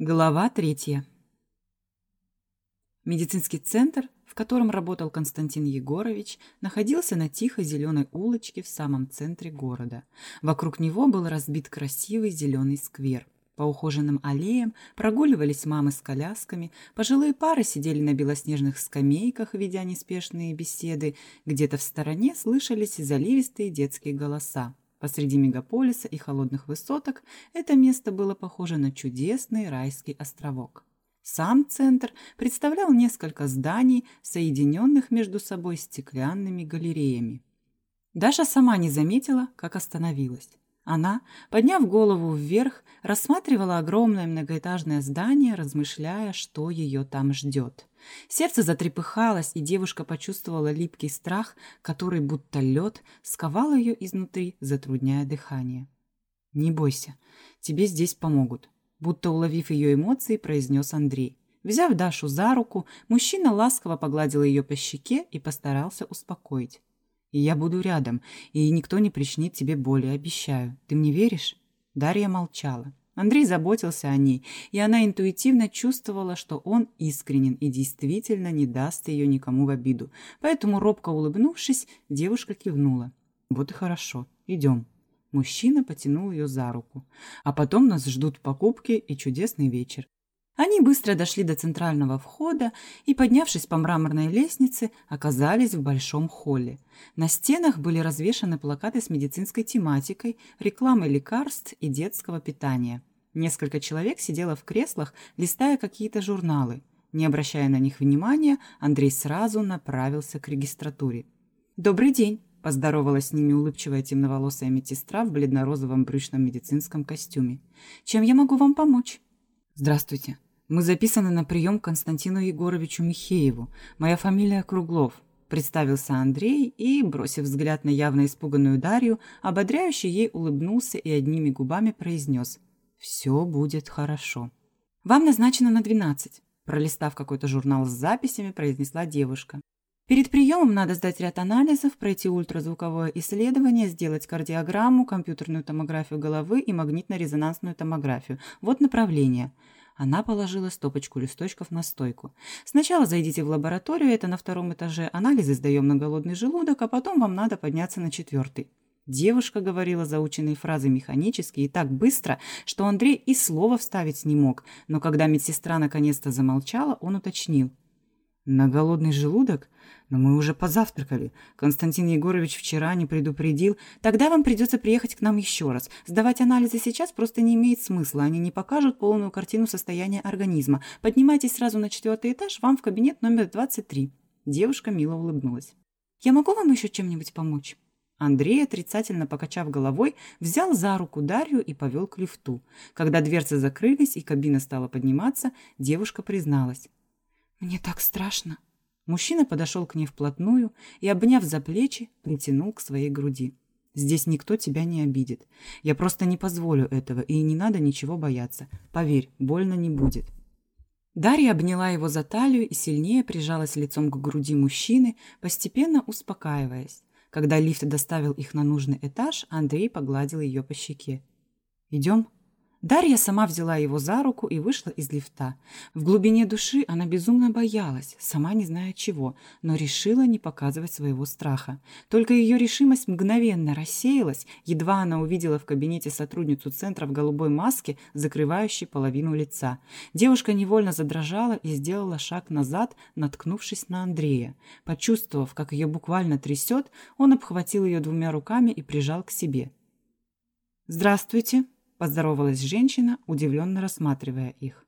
Глава третья. Медицинский центр, в котором работал Константин Егорович, находился на тихой зеленой улочке в самом центре города. Вокруг него был разбит красивый зеленый сквер. По ухоженным аллеям прогуливались мамы с колясками, пожилые пары сидели на белоснежных скамейках, ведя неспешные беседы, где-то в стороне слышались заливистые детские голоса. Посреди мегаполиса и холодных высоток это место было похоже на чудесный райский островок. Сам центр представлял несколько зданий, соединенных между собой стеклянными галереями. Даша сама не заметила, как остановилась. Она, подняв голову вверх, рассматривала огромное многоэтажное здание, размышляя, что ее там ждет. Сердце затрепыхалось, и девушка почувствовала липкий страх, который, будто лед, сковал ее изнутри, затрудняя дыхание. «Не бойся, тебе здесь помогут», — будто уловив ее эмоции, произнес Андрей. Взяв Дашу за руку, мужчина ласково погладил ее по щеке и постарался успокоить. И я буду рядом, и никто не причинит тебе боли, обещаю. Ты мне веришь?» Дарья молчала. Андрей заботился о ней, и она интуитивно чувствовала, что он искренен и действительно не даст ее никому в обиду. Поэтому, робко улыбнувшись, девушка кивнула. «Вот и хорошо. Идем». Мужчина потянул ее за руку. «А потом нас ждут покупки и чудесный вечер. Они быстро дошли до центрального входа и, поднявшись по мраморной лестнице, оказались в большом холле. На стенах были развешаны плакаты с медицинской тематикой, рекламой лекарств и детского питания. Несколько человек сидело в креслах, листая какие-то журналы. Не обращая на них внимания, Андрей сразу направился к регистратуре. «Добрый день!» – поздоровалась с ними улыбчивая темноволосая медсестра в бледно-розовом брючном медицинском костюме. «Чем я могу вам помочь?» «Здравствуйте!» Мы записаны на прием к Константину Егоровичу Михееву. Моя фамилия Круглов. Представился Андрей и, бросив взгляд на явно испуганную Дарью, ободряюще ей улыбнулся и одними губами произнес «Все будет хорошо». «Вам назначено на 12», пролистав какой-то журнал с записями, произнесла девушка. Перед приемом надо сдать ряд анализов, пройти ультразвуковое исследование, сделать кардиограмму, компьютерную томографию головы и магнитно-резонансную томографию. Вот направление – она положила стопочку листочков на стойку. «Сначала зайдите в лабораторию, это на втором этаже. Анализы сдаем на голодный желудок, а потом вам надо подняться на четвертый». Девушка говорила заученные фразы механически и так быстро, что Андрей и слова вставить не мог, но когда медсестра наконец-то замолчала, он уточнил. На голодный желудок? Но мы уже позавтракали. Константин Егорович вчера не предупредил. Тогда вам придется приехать к нам еще раз. Сдавать анализы сейчас просто не имеет смысла. Они не покажут полную картину состояния организма. Поднимайтесь сразу на четвертый этаж, вам в кабинет номер 23. Девушка мило улыбнулась. Я могу вам еще чем-нибудь помочь? Андрей, отрицательно покачав головой, взял за руку Дарью и повел к лифту. Когда дверцы закрылись и кабина стала подниматься, девушка призналась. «Мне так страшно». Мужчина подошел к ней вплотную и, обняв за плечи, притянул к своей груди. «Здесь никто тебя не обидит. Я просто не позволю этого, и не надо ничего бояться. Поверь, больно не будет». Дарья обняла его за талию и сильнее прижалась лицом к груди мужчины, постепенно успокаиваясь. Когда лифт доставил их на нужный этаж, Андрей погладил ее по щеке. «Идем?» Дарья сама взяла его за руку и вышла из лифта. В глубине души она безумно боялась, сама не зная чего, но решила не показывать своего страха. Только ее решимость мгновенно рассеялась, едва она увидела в кабинете сотрудницу центра в голубой маске, закрывающей половину лица. Девушка невольно задрожала и сделала шаг назад, наткнувшись на Андрея. Почувствовав, как ее буквально трясет, он обхватил ее двумя руками и прижал к себе. «Здравствуйте!» Поздоровалась женщина, удивленно рассматривая их.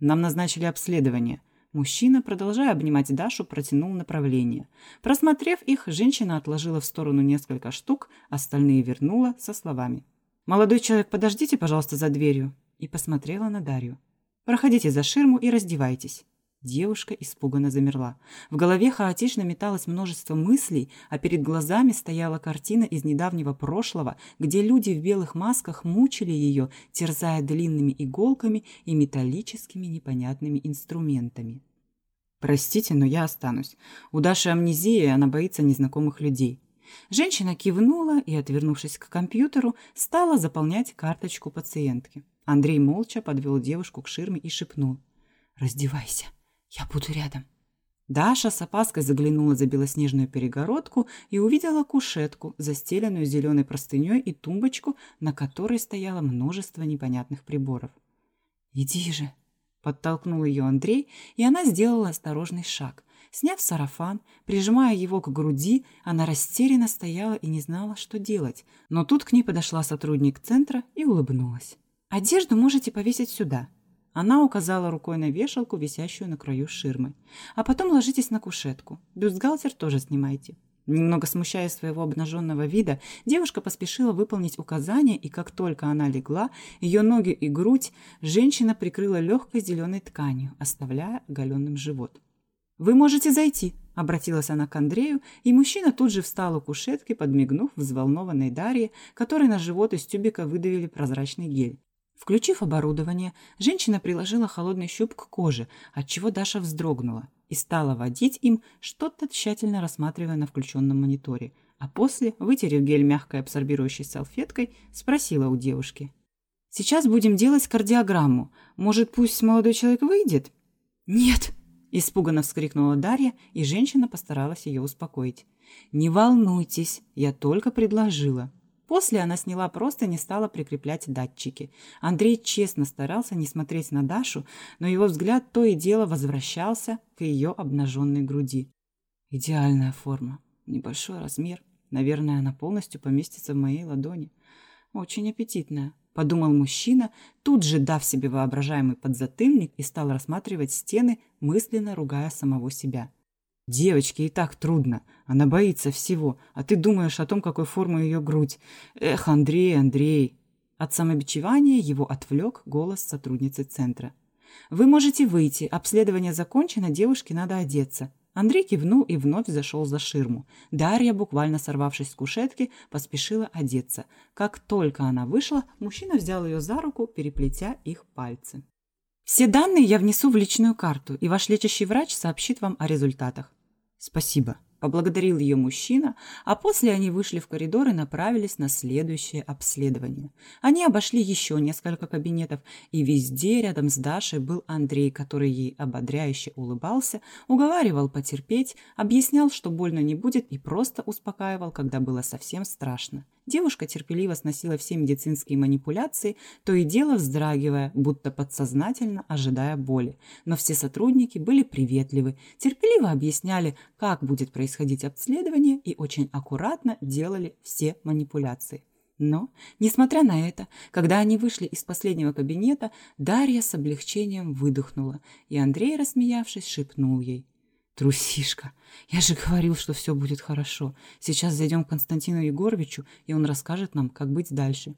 «Нам назначили обследование». Мужчина, продолжая обнимать Дашу, протянул направление. Просмотрев их, женщина отложила в сторону несколько штук, остальные вернула со словами. «Молодой человек, подождите, пожалуйста, за дверью». И посмотрела на Дарью. «Проходите за ширму и раздевайтесь». Девушка испуганно замерла. В голове хаотично металось множество мыслей, а перед глазами стояла картина из недавнего прошлого, где люди в белых масках мучили ее, терзая длинными иголками и металлическими непонятными инструментами. «Простите, но я останусь. У Даши амнезия, и она боится незнакомых людей». Женщина кивнула и, отвернувшись к компьютеру, стала заполнять карточку пациентки. Андрей молча подвел девушку к ширме и шепнул. «Раздевайся, я буду рядом». Даша с опаской заглянула за белоснежную перегородку и увидела кушетку, застеленную зеленой простыней и тумбочку, на которой стояло множество непонятных приборов. «Иди же!» – подтолкнул ее Андрей, и она сделала осторожный шаг. Сняв сарафан, прижимая его к груди, она растерянно стояла и не знала, что делать. Но тут к ней подошла сотрудник центра и улыбнулась. «Одежду можете повесить сюда», она указала рукой на вешалку, висящую на краю ширмы. «А потом ложитесь на кушетку. Бюстгальтер тоже снимайте». Немного смущая своего обнаженного вида, девушка поспешила выполнить указание, и как только она легла, ее ноги и грудь женщина прикрыла легкой зеленой тканью, оставляя оголенным живот. «Вы можете зайти», — обратилась она к Андрею, и мужчина тут же встал у кушетки, подмигнув взволнованной Дарье, которой на живот из тюбика выдавили прозрачный гель. Включив оборудование, женщина приложила холодный щуп к коже, отчего Даша вздрогнула и стала водить им, что-то тщательно рассматривая на включенном мониторе, а после, вытерев гель мягкой абсорбирующей салфеткой, спросила у девушки. «Сейчас будем делать кардиограмму. Может, пусть молодой человек выйдет?» «Нет!» – испуганно вскрикнула Дарья, и женщина постаралась ее успокоить. «Не волнуйтесь, я только предложила. После она сняла просто не стала прикреплять датчики. Андрей честно старался не смотреть на Дашу, но его взгляд то и дело возвращался к ее обнаженной груди. Идеальная форма, небольшой размер. Наверное, она полностью поместится в моей ладони. Очень аппетитная, подумал мужчина, тут же дав себе воображаемый подзатыльник и стал рассматривать стены, мысленно ругая самого себя. Девочке и так трудно. Она боится всего. А ты думаешь о том, какой формы ее грудь. Эх, Андрей, Андрей. От самобичевания его отвлек голос сотрудницы центра. «Вы можете выйти. Обследование закончено, девушке надо одеться». Андрей кивнул и вновь зашел за ширму. Дарья, буквально сорвавшись с кушетки, поспешила одеться. Как только она вышла, мужчина взял ее за руку, переплетя их пальцы. «Все данные я внесу в личную карту, и ваш лечащий врач сообщит вам о результатах. «Спасибо», – поблагодарил ее мужчина, а после они вышли в коридор и направились на следующее обследование. Они обошли еще несколько кабинетов, и везде рядом с Дашей был Андрей, который ей ободряюще улыбался, уговаривал потерпеть, объяснял, что больно не будет, и просто успокаивал, когда было совсем страшно. Девушка терпеливо сносила все медицинские манипуляции, то и дело вздрагивая, будто подсознательно ожидая боли. Но все сотрудники были приветливы, терпеливо объясняли, как будет происходить обследование и очень аккуратно делали все манипуляции. Но, несмотря на это, когда они вышли из последнего кабинета, Дарья с облегчением выдохнула, и Андрей, рассмеявшись, шепнул ей. Трусишка. Я же говорил, что все будет хорошо. Сейчас зайдем к Константину Егоровичу, и он расскажет нам, как быть дальше.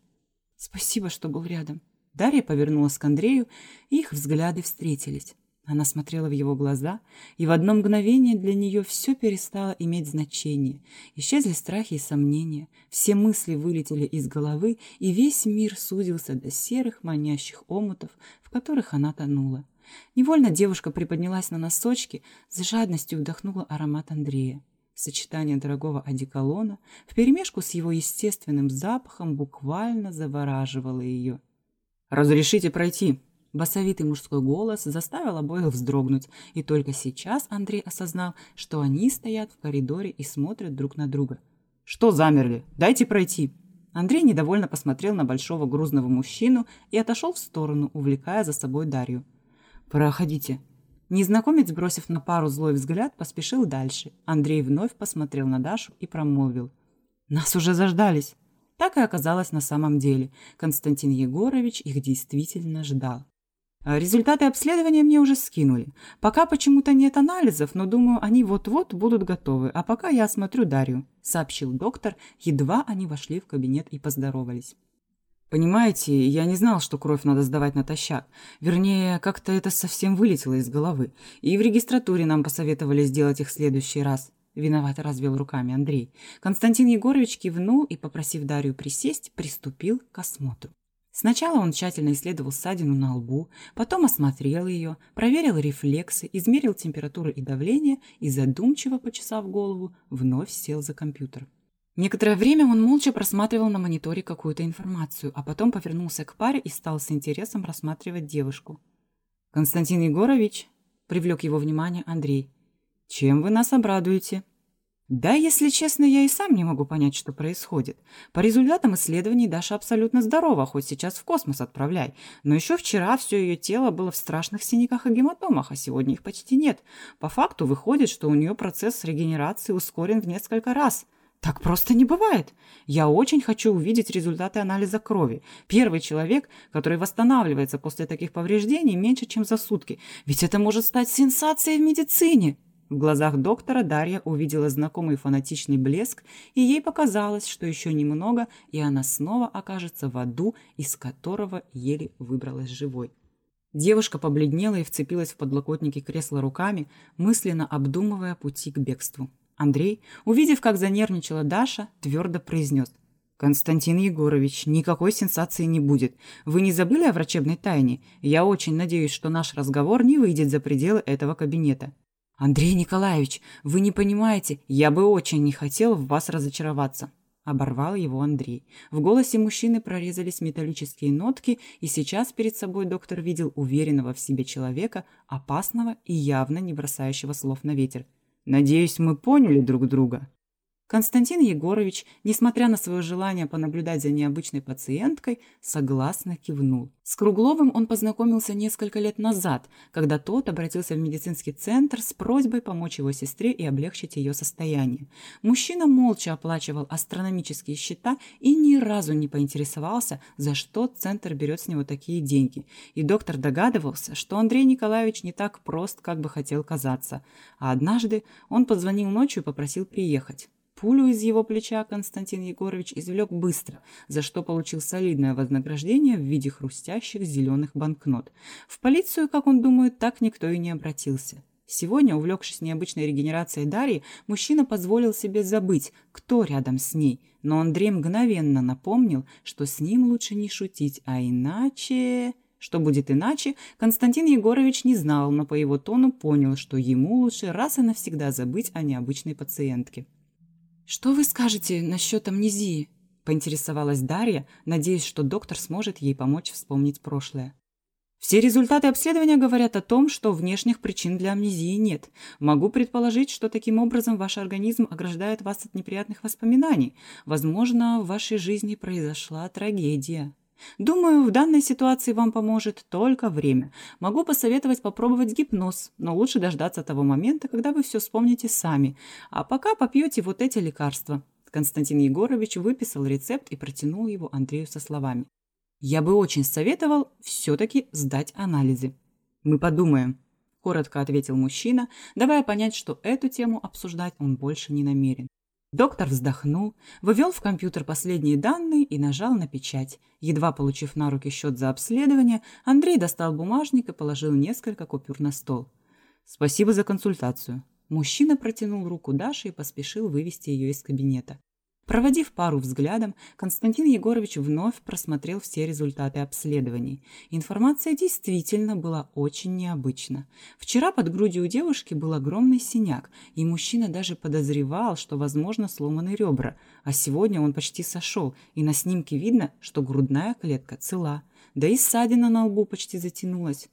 Спасибо, что был рядом. Дарья повернулась к Андрею, и их взгляды встретились. Она смотрела в его глаза, и в одно мгновение для нее все перестало иметь значение. Исчезли страхи и сомнения, все мысли вылетели из головы, и весь мир сузился до серых манящих омутов, в которых она тонула. Невольно девушка приподнялась на носочки, с жадностью вдохнула аромат Андрея. Сочетание дорогого одеколона вперемешку с его естественным запахом буквально завораживало ее. «Разрешите пройти!» Басовитый мужской голос заставил обоих вздрогнуть, и только сейчас Андрей осознал, что они стоят в коридоре и смотрят друг на друга. «Что замерли? Дайте пройти!» Андрей недовольно посмотрел на большого грузного мужчину и отошел в сторону, увлекая за собой Дарью. «Проходите». Незнакомец, бросив на пару злой взгляд, поспешил дальше. Андрей вновь посмотрел на Дашу и промолвил. «Нас уже заждались». Так и оказалось на самом деле. Константин Егорович их действительно ждал. «А результаты обследования мне уже скинули. Пока почему-то нет анализов, но думаю, они вот-вот будут готовы. А пока я осмотрю Дарью», — сообщил доктор, едва они вошли в кабинет и поздоровались. Понимаете, я не знал, что кровь надо сдавать натощак. Вернее, как-то это совсем вылетело из головы. И в регистратуре нам посоветовали сделать их в следующий раз. Виновато развел руками Андрей. Константин Егорович кивнул и, попросив Дарью присесть, приступил к осмотру. Сначала он тщательно исследовал ссадину на лбу, потом осмотрел ее, проверил рефлексы, измерил температуру и давление и, задумчиво почесав голову, вновь сел за компьютер. Некоторое время он молча просматривал на мониторе какую-то информацию, а потом повернулся к паре и стал с интересом рассматривать девушку. «Константин Егорович», — привлек его внимание Андрей, — «чем вы нас обрадуете?» Да, если честно, я и сам не могу понять, что происходит. По результатам исследований Даша абсолютно здорова, хоть сейчас в космос отправляй. Но еще вчера все ее тело было в страшных синяках и гематомах, а сегодня их почти нет. По факту выходит, что у нее процесс регенерации ускорен в несколько раз. Так просто не бывает. Я очень хочу увидеть результаты анализа крови. Первый человек, который восстанавливается после таких повреждений меньше, чем за сутки. Ведь это может стать сенсацией в медицине. В глазах доктора Дарья увидела знакомый фанатичный блеск, и ей показалось, что еще немного, и она снова окажется в аду, из которого еле выбралась живой. Девушка побледнела и вцепилась в подлокотники кресла руками, мысленно обдумывая пути к бегству. Андрей, увидев, как занервничала Даша, твердо произнес. «Константин Егорович, никакой сенсации не будет. Вы не забыли о врачебной тайне? Я очень надеюсь, что наш разговор не выйдет за пределы этого кабинета. «Андрей Николаевич, вы не понимаете, я бы очень не хотел в вас разочароваться», – оборвал его Андрей. В голосе мужчины прорезались металлические нотки, и сейчас перед собой доктор видел уверенного в себе человека, опасного и явно не бросающего слов на ветер. «Надеюсь, мы поняли друг друга». Константин Егорович, несмотря на свое желание понаблюдать за необычной пациенткой, согласно кивнул. С Кругловым он познакомился несколько лет назад, когда тот обратился в медицинский центр с просьбой помочь его сестре и облегчить ее состояние. Мужчина молча оплачивал астрономические счета и ни разу не поинтересовался, за что центр берет с него такие деньги. И доктор догадывался, что Андрей Николаевич не так прост, как бы хотел казаться. А однажды он позвонил ночью и попросил приехать. Пулю из его плеча Константин Егорович извлек быстро, за что получил солидное вознаграждение в виде хрустящих зеленых банкнот. В полицию, как он думает, так никто и не обратился. Сегодня, увлекшись необычной регенерацией Дарьи, мужчина позволил себе забыть, кто рядом с ней. Но Андрей мгновенно напомнил, что с ним лучше не шутить, а иначе... Что будет иначе, Константин Егорович не знал, но по его тону понял, что ему лучше раз и навсегда забыть о необычной пациентке. «Что вы скажете насчет амнезии?» – поинтересовалась Дарья, надеясь, что доктор сможет ей помочь вспомнить прошлое. Все результаты обследования говорят о том, что внешних причин для амнезии нет. Могу предположить, что таким образом ваш организм ограждает вас от неприятных воспоминаний. Возможно, в вашей жизни произошла трагедия. Думаю, в данной ситуации вам поможет только время. Могу посоветовать попробовать гипноз, но лучше дождаться того момента, когда вы все вспомните сами. А пока попьете вот эти лекарства. Константин Егорович выписал рецепт и протянул его Андрею со словами. «Я бы очень советовал все-таки сдать анализы». «Мы подумаем», – коротко ответил мужчина, давая понять, что эту тему обсуждать он больше не намерен. Доктор вздохнул, вывел в компьютер последние данные и нажал на печать. Едва получив на руки счет за обследование, Андрей достал бумажник и положил несколько купюр на стол. «Спасибо за консультацию». Мужчина протянул руку Даше и поспешил вывести ее из кабинета. Проводив пару взглядом, Константин Егорович вновь просмотрел все результаты обследований. Информация действительно была очень необычна. Вчера под грудью у девушки был огромный синяк, и мужчина даже подозревал, что, возможно, сломаны ребра. А сегодня он почти сошел, и на снимке видно, что грудная клетка цела. Да и ссадина на лбу почти затянулась.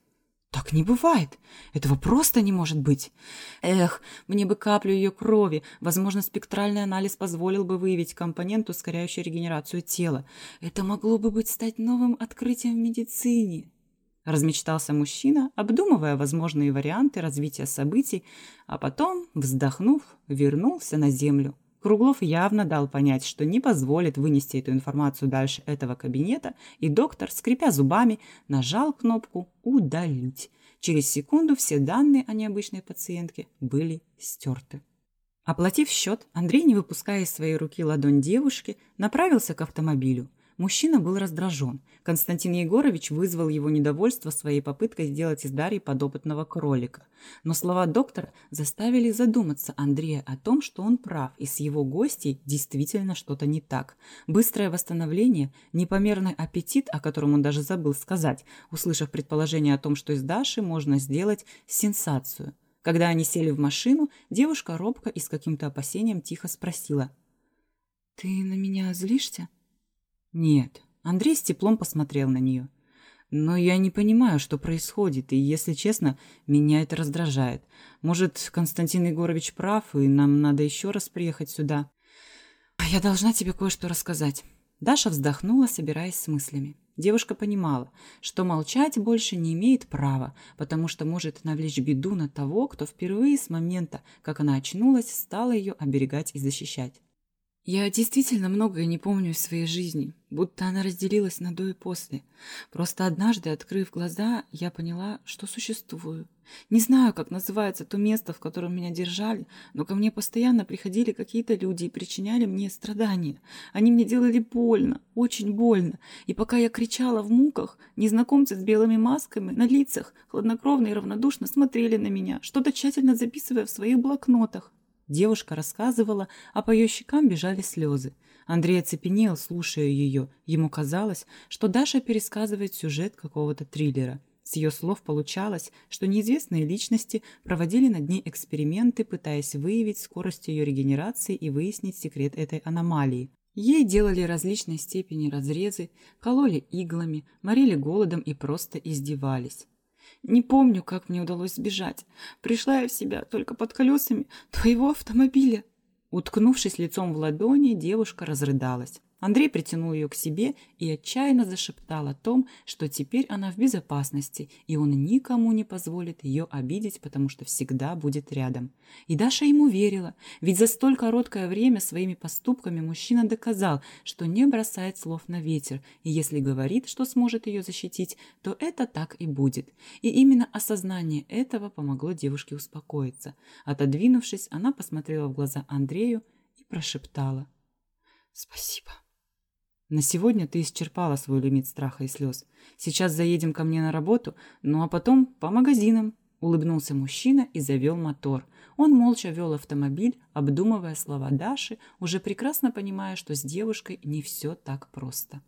Так не бывает. Этого просто не может быть. Эх, мне бы каплю ее крови. Возможно, спектральный анализ позволил бы выявить компонент, ускоряющий регенерацию тела. Это могло бы быть стать новым открытием в медицине. Размечтался мужчина, обдумывая возможные варианты развития событий, а потом, вздохнув, вернулся на землю. Круглов явно дал понять, что не позволит вынести эту информацию дальше этого кабинета, и доктор, скрипя зубами, нажал кнопку «Удалить». Через секунду все данные о необычной пациентке были стерты. Оплатив счет, Андрей, не выпуская из своей руки ладонь девушки, направился к автомобилю. Мужчина был раздражен. Константин Егорович вызвал его недовольство своей попыткой сделать из Дарьи подопытного кролика. Но слова доктора заставили задуматься Андрея о том, что он прав, и с его гостей действительно что-то не так. Быстрое восстановление, непомерный аппетит, о котором он даже забыл сказать, услышав предположение о том, что из Даши можно сделать сенсацию. Когда они сели в машину, девушка робко и с каким-то опасением тихо спросила – «Ты на меня злишься?» «Нет». Андрей с теплом посмотрел на нее. «Но я не понимаю, что происходит, и, если честно, меня это раздражает. Может, Константин Егорович прав, и нам надо еще раз приехать сюда?» «Я должна тебе кое-что рассказать». Даша вздохнула, собираясь с мыслями. Девушка понимала, что молчать больше не имеет права, потому что может навлечь беду на того, кто впервые с момента, как она очнулась, стал ее оберегать и защищать. Я действительно многое не помню из своей жизни, будто она разделилась на до и после. Просто однажды, открыв глаза, я поняла, что существую. Не знаю, как называется то место, в котором меня держали, но ко мне постоянно приходили какие-то люди и причиняли мне страдания. Они мне делали больно, очень больно. И пока я кричала в муках, незнакомцы с белыми масками на лицах хладнокровно и равнодушно смотрели на меня, что-то тщательно записывая в своих блокнотах. Девушка рассказывала, а по ее щекам бежали слезы. Андрей оцепенел, слушая ее. Ему казалось, что Даша пересказывает сюжет какого-то триллера. С ее слов получалось, что неизвестные личности проводили над ней эксперименты, пытаясь выявить скорость ее регенерации и выяснить секрет этой аномалии. Ей делали различной степени разрезы, кололи иглами, морили голодом и просто издевались. Не помню, как мне удалось сбежать. Пришла я в себя только под колесами твоего автомобиля. Уткнувшись лицом в ладони, девушка разрыдалась. Андрей притянул ее к себе и отчаянно зашептал о том, что теперь она в безопасности, и он никому не позволит ее обидеть, потому что всегда будет рядом. И Даша ему верила, ведь за столь короткое время своими поступками мужчина доказал, что не бросает слов на ветер, и если говорит, что сможет ее защитить, то это так и будет. И именно осознание этого помогло девушке успокоиться. Отодвинувшись, она посмотрела в глаза Андрею и прошептала «Спасибо». На сегодня ты исчерпала свой лимит страха и слез. Сейчас заедем ко мне на работу, ну а потом по магазинам. Улыбнулся мужчина и завел мотор. Он молча вел автомобиль, обдумывая слова Даши, уже прекрасно понимая, что с девушкой не все так просто.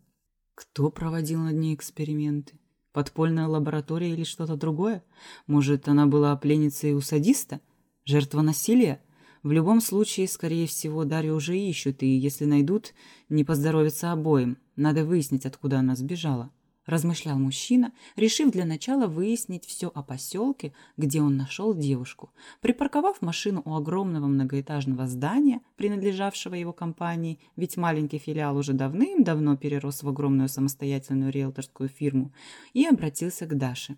Кто проводил над ней эксперименты? Подпольная лаборатория или что-то другое? Может, она была пленницей у садиста? Жертва насилия? В любом случае, скорее всего, Дарью уже ищут, и если найдут, не поздоровится обоим. Надо выяснить, откуда она сбежала. Размышлял мужчина, решив для начала выяснить все о поселке, где он нашел девушку. Припарковав машину у огромного многоэтажного здания, принадлежавшего его компании, ведь маленький филиал уже давным-давно перерос в огромную самостоятельную риэлторскую фирму, и обратился к Даше.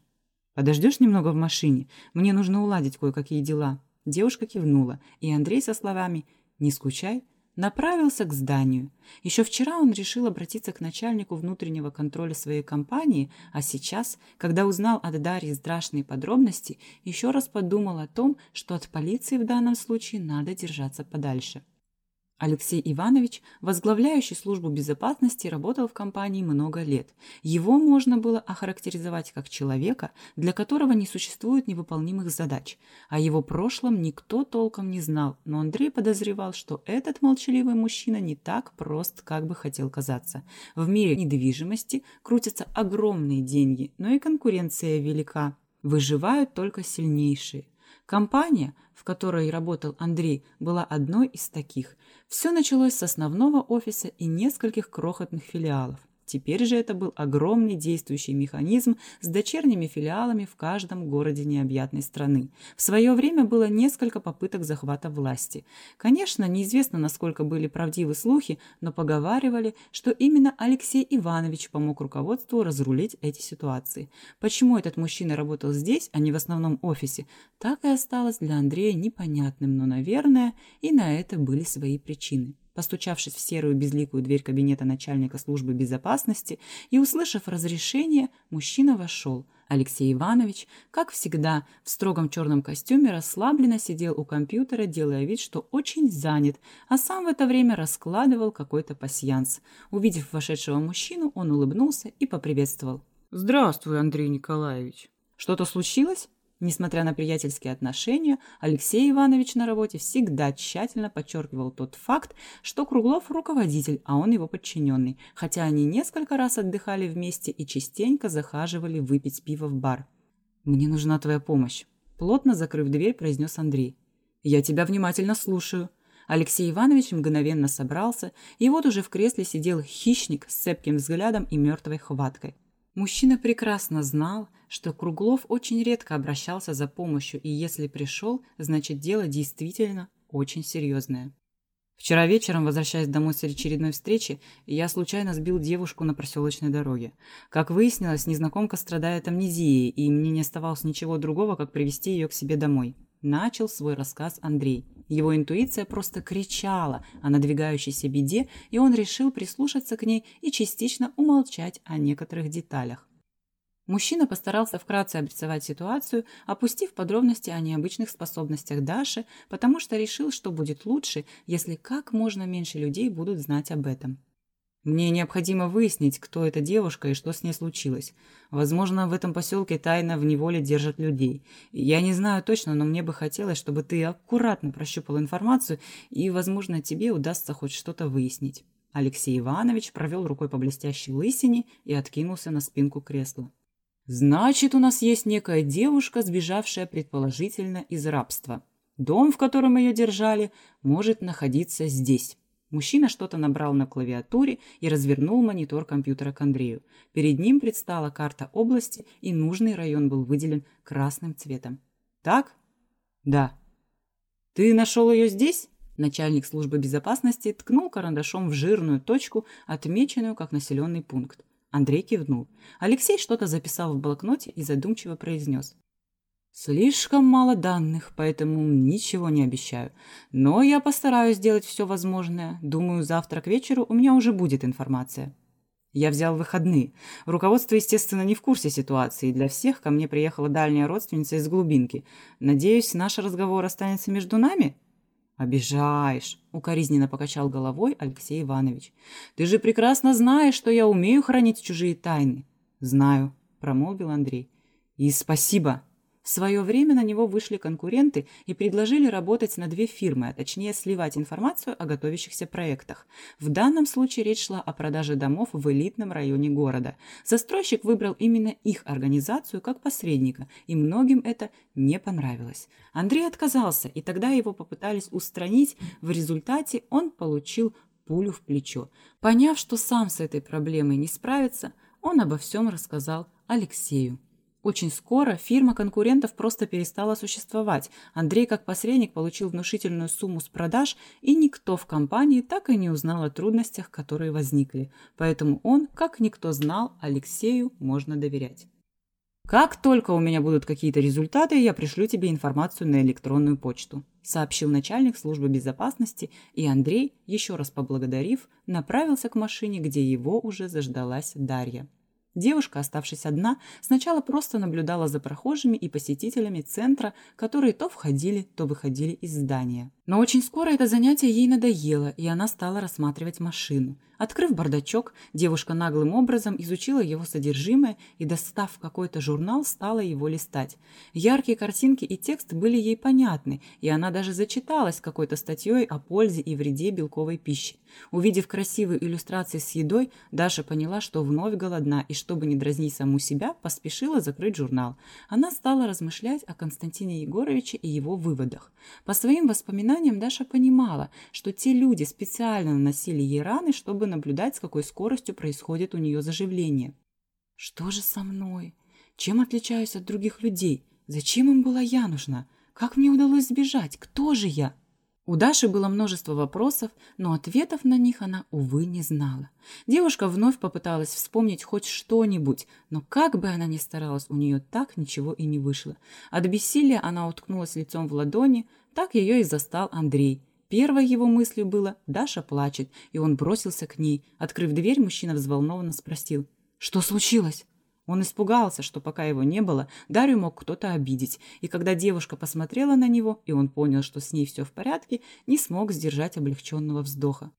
«Подождешь немного в машине? Мне нужно уладить кое-какие дела». Девушка кивнула, и Андрей со словами «Не скучай» направился к зданию. Еще вчера он решил обратиться к начальнику внутреннего контроля своей компании, а сейчас, когда узнал от Дарьи страшные подробности, еще раз подумал о том, что от полиции в данном случае надо держаться подальше. Алексей Иванович, возглавляющий службу безопасности, работал в компании много лет. Его можно было охарактеризовать как человека, для которого не существует невыполнимых задач. О его прошлом никто толком не знал, но Андрей подозревал, что этот молчаливый мужчина не так прост, как бы хотел казаться. В мире недвижимости крутятся огромные деньги, но и конкуренция велика. Выживают только сильнейшие. Компания, в которой работал Андрей, была одной из таких. Все началось с основного офиса и нескольких крохотных филиалов. Теперь же это был огромный действующий механизм с дочерними филиалами в каждом городе необъятной страны. В свое время было несколько попыток захвата власти. Конечно, неизвестно, насколько были правдивы слухи, но поговаривали, что именно Алексей Иванович помог руководству разрулить эти ситуации. Почему этот мужчина работал здесь, а не в основном офисе, так и осталось для Андрея непонятным, но, наверное, и на это были свои причины. Постучавшись в серую безликую дверь кабинета начальника службы безопасности и услышав разрешение, мужчина вошел. Алексей Иванович, как всегда, в строгом черном костюме расслабленно сидел у компьютера, делая вид, что очень занят, а сам в это время раскладывал какой-то пасьянс. Увидев вошедшего мужчину, он улыбнулся и поприветствовал. «Здравствуй, Андрей Николаевич. Что-то случилось?» Несмотря на приятельские отношения, Алексей Иванович на работе всегда тщательно подчеркивал тот факт, что Круглов руководитель, а он его подчиненный, хотя они несколько раз отдыхали вместе и частенько захаживали выпить пиво в бар. «Мне нужна твоя помощь», – плотно закрыв дверь, произнес Андрей. «Я тебя внимательно слушаю». Алексей Иванович мгновенно собрался, и вот уже в кресле сидел хищник с цепким взглядом и мертвой хваткой. Мужчина прекрасно знал, что Круглов очень редко обращался за помощью, и если пришел, значит дело действительно очень серьезное. Вчера вечером, возвращаясь домой с очередной встречи, я случайно сбил девушку на проселочной дороге. Как выяснилось, незнакомка страдает амнезией, и мне не оставалось ничего другого, как привести ее к себе домой. Начал свой рассказ Андрей. Его интуиция просто кричала о надвигающейся беде, и он решил прислушаться к ней и частично умолчать о некоторых деталях. Мужчина постарался вкратце обрисовать ситуацию, опустив подробности о необычных способностях Даши, потому что решил, что будет лучше, если как можно меньше людей будут знать об этом. Мне необходимо выяснить, кто эта девушка и что с ней случилось. Возможно, в этом поселке тайно в неволе держат людей. Я не знаю точно, но мне бы хотелось, чтобы ты аккуратно прощупал информацию, и, возможно, тебе удастся хоть что-то выяснить. Алексей Иванович провел рукой по блестящей лысине и откинулся на спинку кресла. Значит, у нас есть некая девушка, сбежавшая предположительно из рабства. Дом, в котором ее держали, может находиться здесь. Мужчина что-то набрал на клавиатуре и развернул монитор компьютера к Андрею. Перед ним предстала карта области, и нужный район был выделен красным цветом. «Так?» «Да». «Ты нашел ее здесь?» Начальник службы безопасности ткнул карандашом в жирную точку, отмеченную как населенный пункт. Андрей кивнул. Алексей что-то записал в блокноте и задумчиво произнес. «Слишком мало данных, поэтому ничего не обещаю. Но я постараюсь сделать все возможное. Думаю, завтра к вечеру у меня уже будет информация». Я взял выходные. Руководство, естественно, не в курсе ситуации. Для всех ко мне приехала дальняя родственница из глубинки. Надеюсь, наш разговор останется между нами? «Обижаешь», — укоризненно покачал головой Алексей Иванович. «Ты же прекрасно знаешь, что я умею хранить чужие тайны». «Знаю», — промолвил Андрей. «И спасибо», в свое время на него вышли конкуренты и предложили работать на две фирмы, а точнее сливать информацию о готовящихся проектах. В данном случае речь шла о продаже домов в элитном районе города. Застройщик выбрал именно их организацию как посредника, и многим это не понравилось. Андрей отказался, и тогда его попытались устранить. В результате он получил пулю в плечо. Поняв, что сам с этой проблемой не справится, он обо всем рассказал Алексею. Очень скоро фирма конкурентов просто перестала существовать. Андрей как посредник получил внушительную сумму с продаж, и никто в компании так и не узнал о трудностях, которые возникли. Поэтому он, как никто знал, Алексею можно доверять. «Как только у меня будут какие-то результаты, я пришлю тебе информацию на электронную почту», сообщил начальник службы безопасности, и Андрей, еще раз поблагодарив, направился к машине, где его уже заждалась Дарья. Девушка, оставшись одна, сначала просто наблюдала за прохожими и посетителями центра, которые то входили, то выходили из здания. Но очень скоро это занятие ей надоело, и она стала рассматривать машину. Открыв бардачок, девушка наглым образом изучила его содержимое и, достав какой-то журнал, стала его листать. Яркие картинки и текст были ей понятны, и она даже зачиталась какой-то статьей о пользе и вреде белковой пищи. Увидев красивые иллюстрации с едой, Даша поняла, что вновь голодна, и чтобы не дразнить саму себя, поспешила закрыть журнал. Она стала размышлять о Константине Егоровиче и его выводах. По своим воспоминаниям Даша понимала, что те люди специально наносили ей раны, чтобы наблюдать, с какой скоростью происходит у нее заживление. «Что же со мной? Чем отличаюсь от других людей? Зачем им была я нужна? Как мне удалось сбежать? Кто же я?» У Даши было множество вопросов, но ответов на них она, увы, не знала. Девушка вновь попыталась вспомнить хоть что-нибудь, но как бы она ни старалась, у нее так ничего и не вышло. От бессилия она уткнулась лицом в ладони, так ее и застал Андрей. Первой его мыслью было «Даша плачет», и он бросился к ней. Открыв дверь, мужчина взволнованно спросил «Что случилось?» Он испугался, что пока его не было, Дарью мог кто-то обидеть, и когда девушка посмотрела на него, и он понял, что с ней все в порядке, не смог сдержать облегченного вздоха.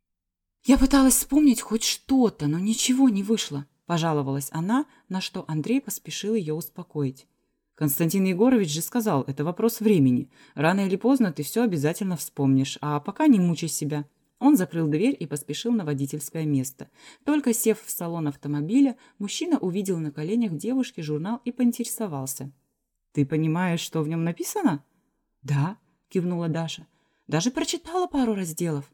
«Я пыталась вспомнить хоть что-то, но ничего не вышло», – пожаловалась она, на что Андрей поспешил ее успокоить. Константин Егорович же сказал, это вопрос времени. Рано или поздно ты все обязательно вспомнишь, а пока не мучай себя. Он закрыл дверь и поспешил на водительское место. Только сев в салон автомобиля, мужчина увидел на коленях девушки журнал и поинтересовался. «Ты понимаешь, что в нем написано?» «Да», – кивнула Даша. Даже прочитала пару разделов.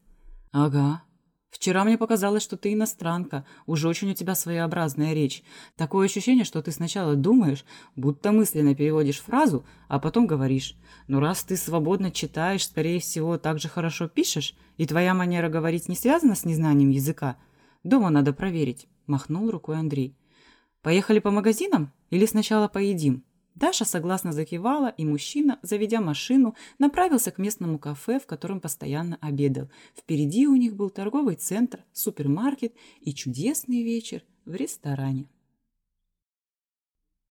Ага. Вчера мне показалось, что ты иностранка. Уже очень у тебя своеобразная речь. Такое ощущение, что ты сначала думаешь, будто мысленно переводишь фразу, а потом говоришь. Но раз ты свободно читаешь, скорее всего, так же хорошо пишешь, и твоя манера говорить не связана с незнанием языка, дома надо проверить. Махнул рукой Андрей. Поехали по магазинам или сначала поедим? Даша согласно закивала, и мужчина, заведя машину, направился к местному кафе, в котором постоянно обедал. Впереди у них был торговый центр, супермаркет и чудесный вечер в ресторане.